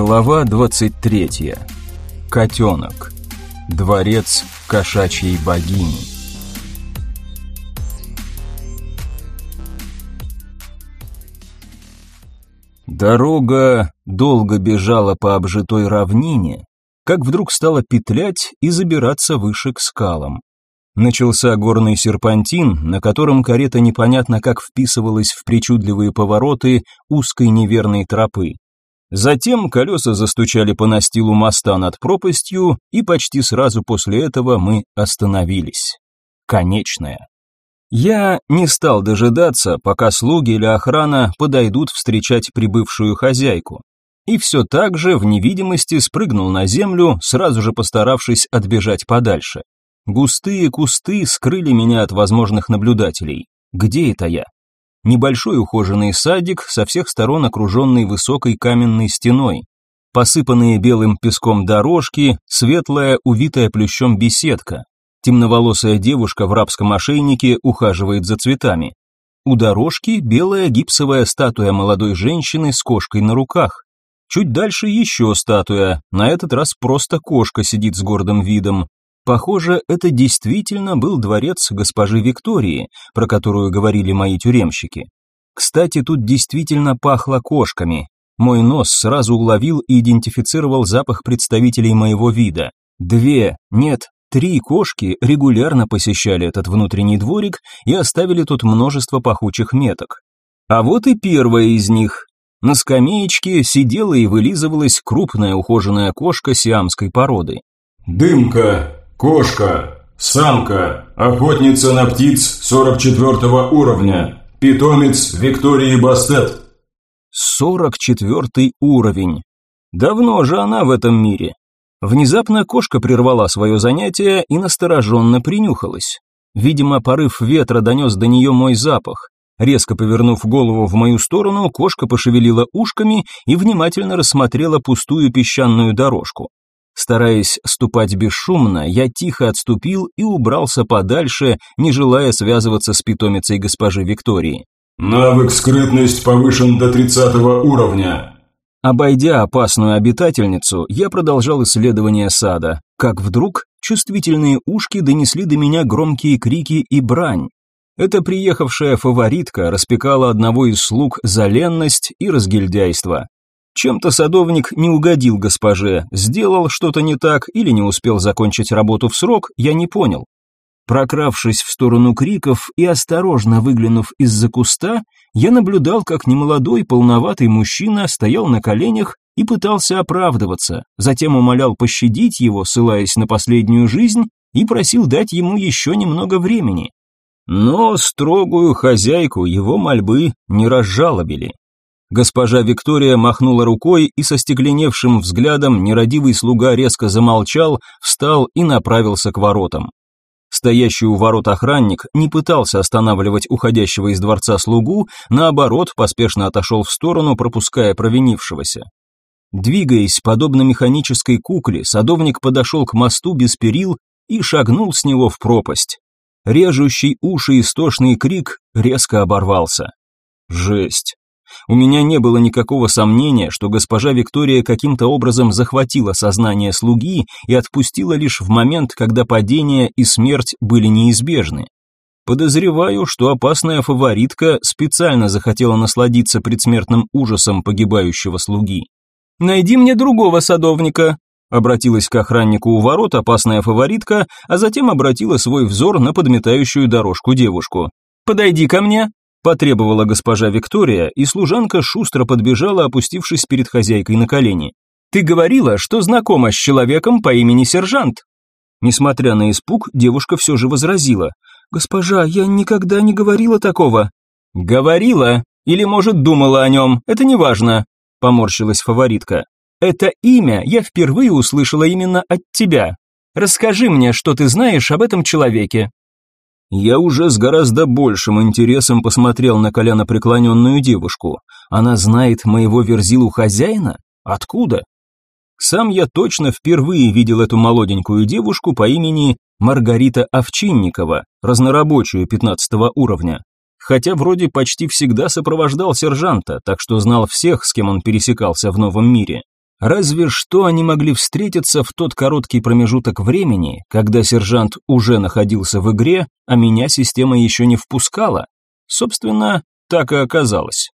Глава 23. Котенок. Дворец кошачьей богини. Дорога долго бежала по обжитой равнине, как вдруг стала петлять и забираться выше к скалам. Начался горный серпантин, на котором карета непонятно как вписывалась в причудливые повороты узкой неверной тропы. Затем колеса застучали по настилу моста над пропастью, и почти сразу после этого мы остановились. Конечная. Я не стал дожидаться, пока слуги или охрана подойдут встречать прибывшую хозяйку. И все так же в невидимости спрыгнул на землю, сразу же постаравшись отбежать подальше. Густые кусты скрыли меня от возможных наблюдателей. Где это я? Небольшой ухоженный садик, со всех сторон окруженный высокой каменной стеной. Посыпанные белым песком дорожки, светлая, увитая плющом беседка. Темноволосая девушка в рабском ошейнике ухаживает за цветами. У дорожки белая гипсовая статуя молодой женщины с кошкой на руках. Чуть дальше еще статуя, на этот раз просто кошка сидит с гордым видом. Похоже, это действительно был дворец госпожи Виктории, про которую говорили мои тюремщики. Кстати, тут действительно пахло кошками. Мой нос сразу уловил и идентифицировал запах представителей моего вида. Две, нет, три кошки регулярно посещали этот внутренний дворик и оставили тут множество пахучих меток. А вот и первая из них. На скамеечке сидела и вылизывалась крупная ухоженная кошка сиамской породы. «Дымка, Кошка, самка, охотница на птиц 44 уровня, питомец Виктории Бастет. 44 уровень. Давно же она в этом мире. Внезапно кошка прервала свое занятие и настороженно принюхалась. Видимо, порыв ветра донес до нее мой запах. Резко повернув голову в мою сторону, кошка пошевелила ушками и внимательно рассмотрела пустую песчаную дорожку. Стараясь ступать бесшумно, я тихо отступил и убрался подальше, не желая связываться с питомицей госпожи Виктории. «Навык скрытность повышен до 30 уровня». Обойдя опасную обитательницу, я продолжал исследование сада, как вдруг чувствительные ушки донесли до меня громкие крики и брань. Эта приехавшая фаворитка распекала одного из слуг за ленность и разгильдяйство. Чем-то садовник не угодил госпоже, сделал что-то не так или не успел закончить работу в срок, я не понял. Прокравшись в сторону криков и осторожно выглянув из-за куста, я наблюдал, как немолодой полноватый мужчина стоял на коленях и пытался оправдываться, затем умолял пощадить его, ссылаясь на последнюю жизнь, и просил дать ему еще немного времени. Но строгую хозяйку его мольбы не разжалобили. Госпожа Виктория махнула рукой, и со стекленевшим взглядом нерадивый слуга резко замолчал, встал и направился к воротам. Стоящий у ворот охранник не пытался останавливать уходящего из дворца слугу, наоборот, поспешно отошел в сторону, пропуская провинившегося. Двигаясь, подобно механической кукле, садовник подошел к мосту без перил и шагнул с него в пропасть. Режущий уши истошный крик резко оборвался. Жесть. У меня не было никакого сомнения, что госпожа Виктория каким-то образом захватила сознание слуги и отпустила лишь в момент, когда падение и смерть были неизбежны. Подозреваю, что опасная фаворитка специально захотела насладиться предсмертным ужасом погибающего слуги. «Найди мне другого садовника», обратилась к охраннику у ворот опасная фаворитка, а затем обратила свой взор на подметающую дорожку девушку. «Подойди ко мне», Потребовала госпожа Виктория, и служанка шустро подбежала, опустившись перед хозяйкой на колени. «Ты говорила, что знакома с человеком по имени Сержант». Несмотря на испуг, девушка все же возразила. «Госпожа, я никогда не говорила такого». «Говорила. Или, может, думала о нем. Это не важно», — поморщилась фаворитка. «Это имя я впервые услышала именно от тебя. Расскажи мне, что ты знаешь об этом человеке». Я уже с гораздо большим интересом посмотрел на коляно преклоненную девушку. Она знает моего верзилу хозяина? Откуда? Сам я точно впервые видел эту молоденькую девушку по имени Маргарита Овчинникова, разнорабочую 15 уровня. Хотя вроде почти всегда сопровождал сержанта, так что знал всех, с кем он пересекался в новом мире. Разве что они могли встретиться в тот короткий промежуток времени, когда сержант уже находился в игре, а меня система еще не впускала. Собственно, так и оказалось.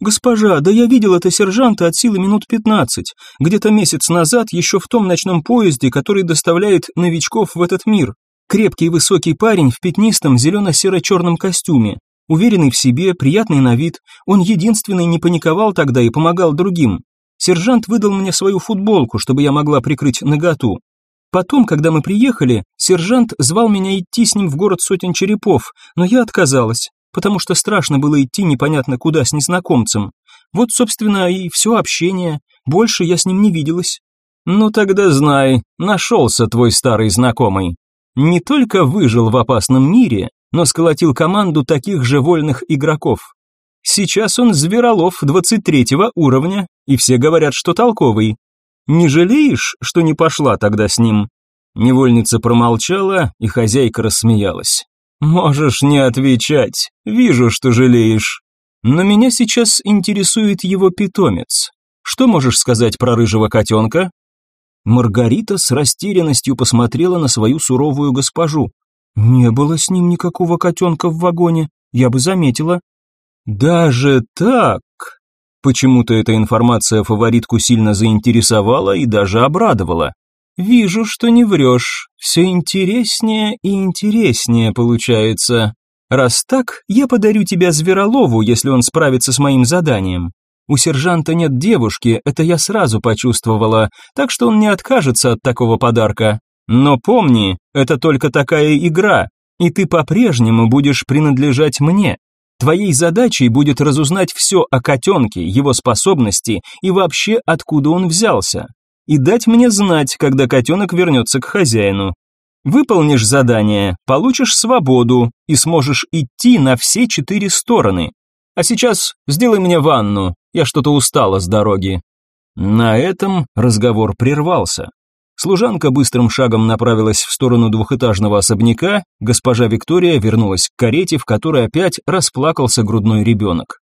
«Госпожа, да я видел это сержанта от силы минут пятнадцать, где-то месяц назад, еще в том ночном поезде, который доставляет новичков в этот мир. Крепкий высокий парень в пятнистом зелено-серо-черном костюме. Уверенный в себе, приятный на вид, он единственный не паниковал тогда и помогал другим. Сержант выдал мне свою футболку, чтобы я могла прикрыть наготу. Потом, когда мы приехали, сержант звал меня идти с ним в город сотен черепов, но я отказалась, потому что страшно было идти непонятно куда с незнакомцем. Вот, собственно, и все общение, больше я с ним не виделась. Ну тогда знай, нашелся твой старый знакомый. Не только выжил в опасном мире, но сколотил команду таких же вольных игроков. Сейчас он зверолов 23 уровня, и все говорят, что толковый. Не жалеешь, что не пошла тогда с ним?» Невольница промолчала, и хозяйка рассмеялась. «Можешь не отвечать, вижу, что жалеешь. Но меня сейчас интересует его питомец. Что можешь сказать про рыжего котенка?» Маргарита с растерянностью посмотрела на свою суровую госпожу. «Не было с ним никакого котенка в вагоне, я бы заметила». Даже так? Почему-то эта информация фаворитку сильно заинтересовала и даже обрадовала. Вижу, что не врешь. Все интереснее и интереснее получается. Раз так, я подарю тебя Зверолову, если он справится с моим заданием. У сержанта нет девушки, это я сразу почувствовала, так что он не откажется от такого подарка. Но помни, это только такая игра, и ты по-прежнему будешь принадлежать мне. Твоей задачей будет разузнать все о котенке, его способности и вообще откуда он взялся. И дать мне знать, когда котенок вернется к хозяину. Выполнишь задание, получишь свободу и сможешь идти на все четыре стороны. А сейчас сделай мне ванну, я что-то устала с дороги. На этом разговор прервался. Служанка быстрым шагом направилась в сторону двухэтажного особняка, госпожа Виктория вернулась к карете, в которой опять расплакался грудной ребенок.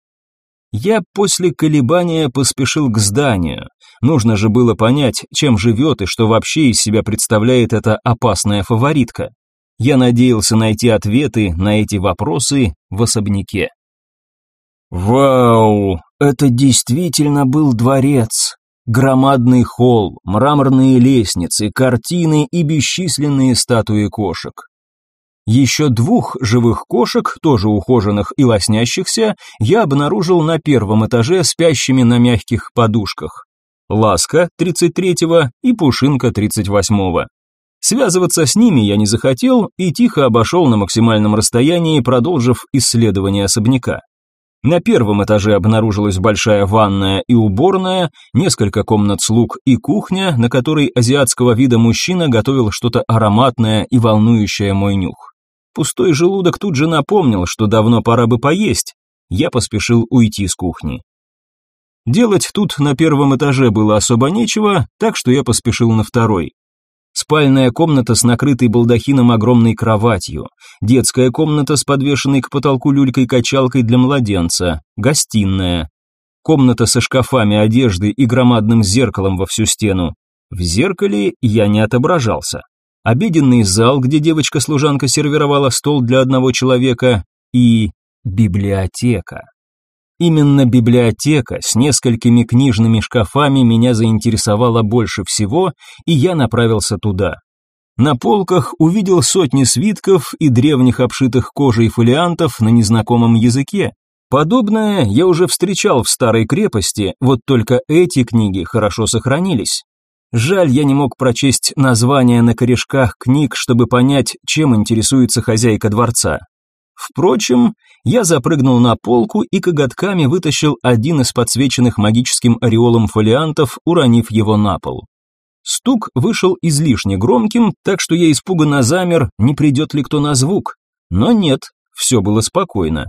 Я после колебания поспешил к зданию. Нужно же было понять, чем живет и что вообще из себя представляет эта опасная фаворитка. Я надеялся найти ответы на эти вопросы в особняке. Вау, это действительно был дворец. Громадный холл, мраморные лестницы, картины и бесчисленные статуи кошек. Еще двух живых кошек, тоже ухоженных и лоснящихся, я обнаружил на первом этаже спящими на мягких подушках. Ласка 33-го и Пушинка 38-го. Связываться с ними я не захотел и тихо обошел на максимальном расстоянии, продолжив исследование особняка. На первом этаже обнаружилась большая ванная и уборная, несколько комнат слуг и кухня, на которой азиатского вида мужчина готовил что-то ароматное и волнующее мой нюх. Пустой желудок тут же напомнил, что давно пора бы поесть. Я поспешил уйти с кухни. Делать тут на первом этаже было особо нечего, так что я поспешил на второй. Спальная комната с накрытой балдахином огромной кроватью, детская комната с подвешенной к потолку люлькой-качалкой для младенца, гостиная, комната со шкафами одежды и громадным зеркалом во всю стену. В зеркале я не отображался. Обеденный зал, где девочка-служанка сервировала стол для одного человека, и библиотека. Именно библиотека с несколькими книжными шкафами меня заинтересовала больше всего, и я направился туда. На полках увидел сотни свитков и древних обшитых кожей фолиантов на незнакомом языке. Подобное я уже встречал в старой крепости, вот только эти книги хорошо сохранились. Жаль, я не мог прочесть названия на корешках книг, чтобы понять, чем интересуется хозяйка дворца. Впрочем, я запрыгнул на полку и коготками вытащил один из подсвеченных магическим ореолом фолиантов, уронив его на пол. Стук вышел излишне громким, так что я испуганно замер, не придет ли кто на звук. Но нет, все было спокойно.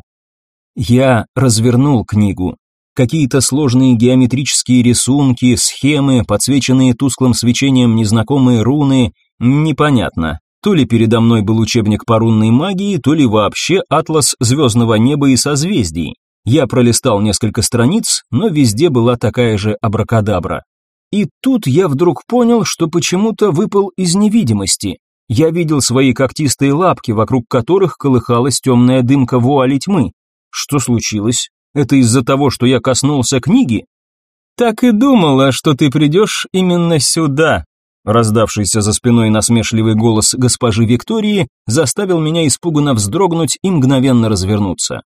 Я развернул книгу. Какие-то сложные геометрические рисунки, схемы, подсвеченные тусклым свечением незнакомые руны, непонятно. То ли передо мной был учебник по рунной магии, то ли вообще атлас звездного неба и созвездий. Я пролистал несколько страниц, но везде была такая же абракадабра. И тут я вдруг понял, что почему-то выпал из невидимости. Я видел свои когтистые лапки, вокруг которых колыхалась темная дымка вуали тьмы. Что случилось? Это из-за того, что я коснулся книги? Так и думала, что ты придешь именно сюда. Раздавшийся за спиной насмешливый голос госпожи Виктории заставил меня испуганно вздрогнуть и мгновенно развернуться.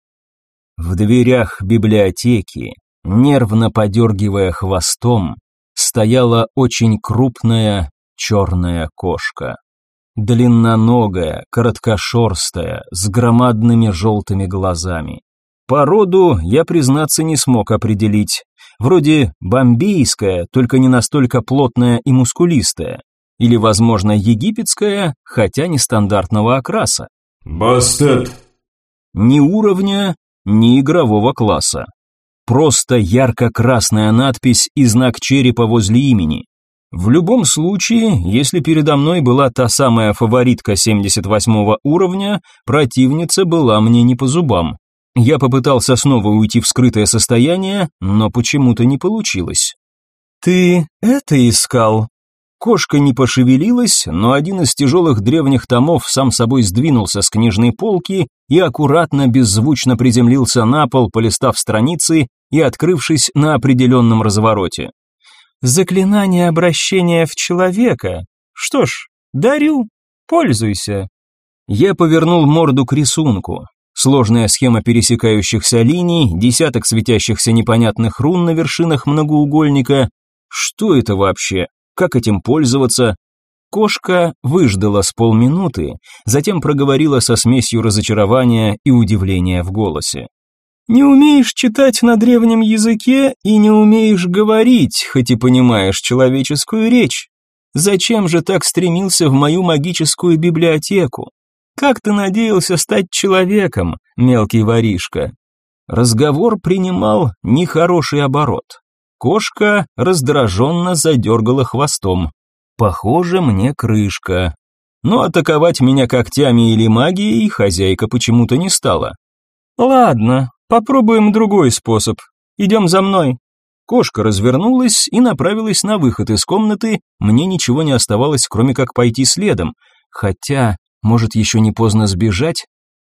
В дверях библиотеки, нервно подергивая хвостом, стояла очень крупная черная кошка. Длинноногая, короткошерстая, с громадными желтыми глазами. Породу я, признаться, не смог определить. Вроде бомбейская, только не настолько плотная и мускулистая. Или, возможно, египетская, хотя не стандартного окраса. Бастет. Ни уровня, ни игрового класса. Просто ярко-красная надпись и знак черепа возле имени. В любом случае, если передо мной была та самая фаворитка 78 уровня, противница была мне не по зубам. Я попытался снова уйти в скрытое состояние, но почему-то не получилось. «Ты это искал?» Кошка не пошевелилась, но один из тяжелых древних томов сам собой сдвинулся с книжной полки и аккуратно, беззвучно приземлился на пол, полистав страницы и открывшись на определенном развороте. «Заклинание обращения в человека. Что ж, дарю, пользуйся». Я повернул морду к рисунку. Сложная схема пересекающихся линий, десяток светящихся непонятных рун на вершинах многоугольника. Что это вообще? Как этим пользоваться? Кошка выждала с полминуты, затем проговорила со смесью разочарования и удивления в голосе. «Не умеешь читать на древнем языке и не умеешь говорить, хоть и понимаешь человеческую речь. Зачем же так стремился в мою магическую библиотеку? Как ты надеялся стать человеком, мелкий воришка?» Разговор принимал нехороший оборот. Кошка раздраженно задергала хвостом. Похоже, мне крышка. Но атаковать меня когтями или магией хозяйка почему-то не стала. Ладно, попробуем другой способ. Идем за мной. Кошка развернулась и направилась на выход из комнаты, мне ничего не оставалось, кроме как пойти следом. Хотя, может, еще не поздно сбежать?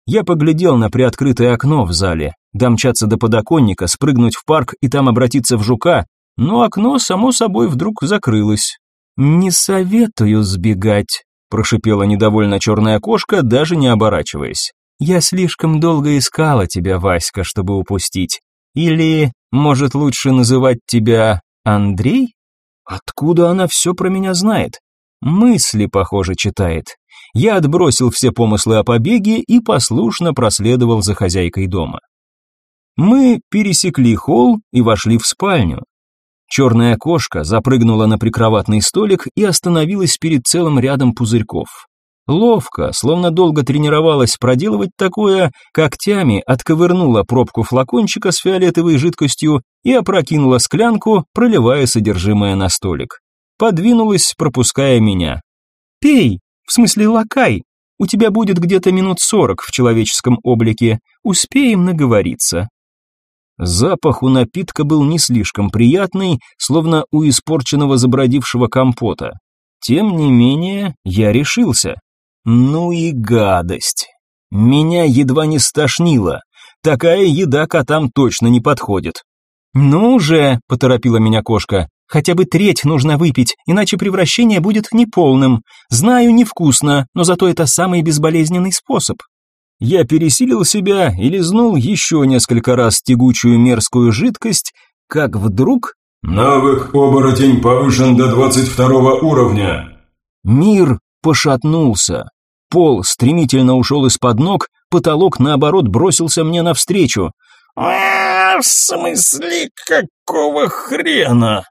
Я поглядел на приоткрытое окно в зале, домчаться до подоконника, спрыгнуть в парк и там обратиться в жука, но окно, само собой, вдруг закрылось. «Не советую сбегать», – прошипела недовольно черная кошка, даже не оборачиваясь. «Я слишком долго искала тебя, Васька, чтобы упустить. Или, может, лучше называть тебя Андрей? Откуда она все про меня знает? Мысли, похоже, читает я отбросил все помыслы о побеге и послушно проследовал за хозяйкой дома. Мы пересекли холл и вошли в спальню. Черная кошка запрыгнула на прикроватный столик и остановилась перед целым рядом пузырьков. Ловко, словно долго тренировалась проделывать такое, когтями отковырнула пробку флакончика с фиолетовой жидкостью и опрокинула склянку, проливая содержимое на столик. Подвинулась, пропуская меня. «Пей!» В смысле лакай. У тебя будет где-то минут сорок в человеческом облике. Успеем наговориться». Запах у напитка был не слишком приятный, словно у испорченного забродившего компота. Тем не менее, я решился. Ну и гадость. Меня едва не стошнило. Такая еда котам точно не подходит. «Ну же», — поторопила меня кошка, Хотя бы треть нужно выпить, иначе превращение будет неполным. Знаю, невкусно, но зато это самый безболезненный способ. Я пересилил себя и лизнул еще несколько раз тягучую мерзкую жидкость, как вдруг... Навык оборотень повышен до 22 уровня. Мир пошатнулся. Пол стремительно ушел из-под ног, потолок, наоборот, бросился мне навстречу. «А, в смысле, какого хрена?»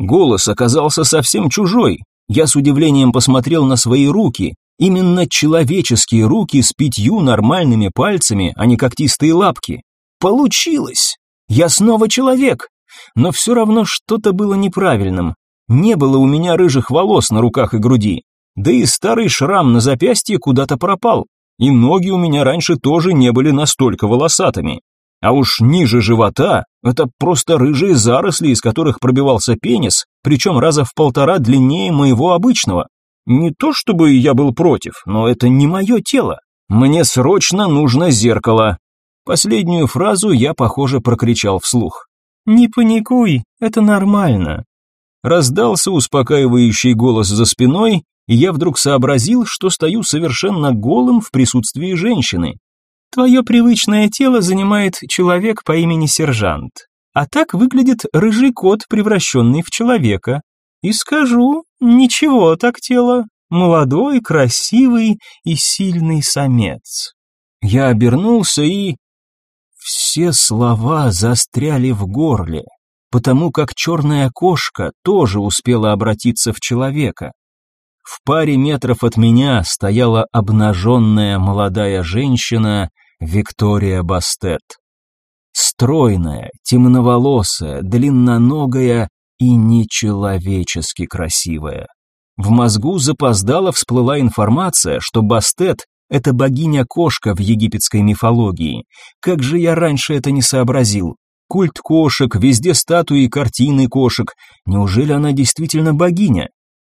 Голос оказался совсем чужой. Я с удивлением посмотрел на свои руки. Именно человеческие руки с пятью нормальными пальцами, а не когтистые лапки. Получилось! Я снова человек! Но все равно что-то было неправильным. Не было у меня рыжих волос на руках и груди. Да и старый шрам на запястье куда-то пропал. И ноги у меня раньше тоже не были настолько волосатыми. А уж ниже живота – это просто рыжие заросли, из которых пробивался пенис, причем раза в полтора длиннее моего обычного. Не то чтобы я был против, но это не мое тело. Мне срочно нужно зеркало. Последнюю фразу я, похоже, прокричал вслух. «Не паникуй, это нормально». Раздался успокаивающий голос за спиной, и я вдруг сообразил, что стою совершенно голым в присутствии женщины. Твое привычное тело занимает человек по имени Сержант. А так выглядит рыжий кот, превращенный в человека. И скажу, ничего так тело. Молодой, красивый и сильный самец. Я обернулся и... Все слова застряли в горле, потому как черная кошка тоже успела обратиться в человека. В паре метров от меня стояла обнаженная молодая женщина Виктория Бастет. Стройная, темноволосая, длинноногая и нечеловечески красивая. В мозгу запоздала всплыла информация, что Бастет — это богиня-кошка в египетской мифологии. Как же я раньше это не сообразил? Культ кошек, везде статуи и картины кошек. Неужели она действительно богиня?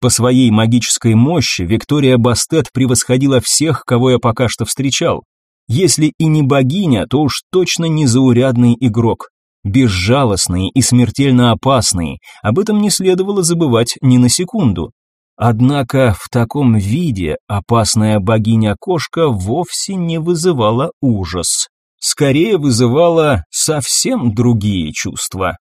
По своей магической мощи Виктория Бастет превосходила всех, кого я пока что встречал. Если и не богиня, то уж точно не заурядный игрок. Безжалостный и смертельно опасный, об этом не следовало забывать ни на секунду. Однако в таком виде опасная богиня-кошка вовсе не вызывала ужас. Скорее вызывала совсем другие чувства.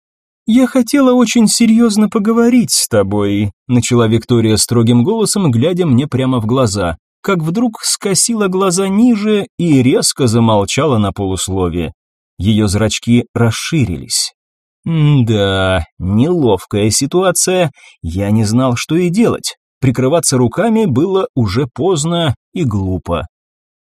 «Я хотела очень серьезно поговорить с тобой», начала Виктория строгим голосом, глядя мне прямо в глаза, как вдруг скосила глаза ниже и резко замолчала на полуслове. Ее зрачки расширились. да, неловкая ситуация, я не знал, что и делать. Прикрываться руками было уже поздно и глупо.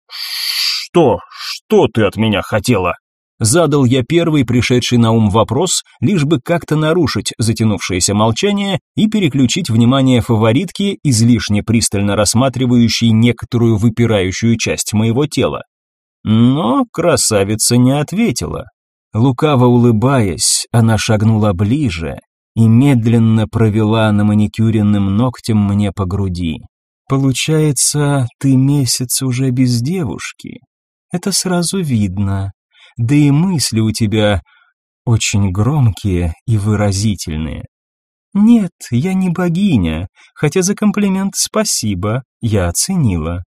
«Что? Что ты от меня хотела?» Задал я первый пришедший на ум вопрос, лишь бы как-то нарушить затянувшееся молчание и переключить внимание фаворитки, излишне пристально рассматривающей некоторую выпирающую часть моего тела. Но красавица не ответила. Лукаво улыбаясь, она шагнула ближе и медленно провела на маникюренным ногтем мне по груди. «Получается, ты месяц уже без девушки. Это сразу видно да и мысли у тебя очень громкие и выразительные. Нет, я не богиня, хотя за комплимент спасибо, я оценила.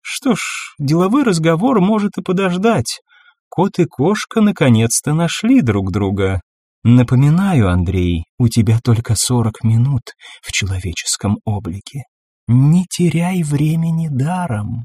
Что ж, деловой разговор может и подождать. Кот и кошка наконец-то нашли друг друга. Напоминаю, Андрей, у тебя только сорок минут в человеческом облике. Не теряй времени даром.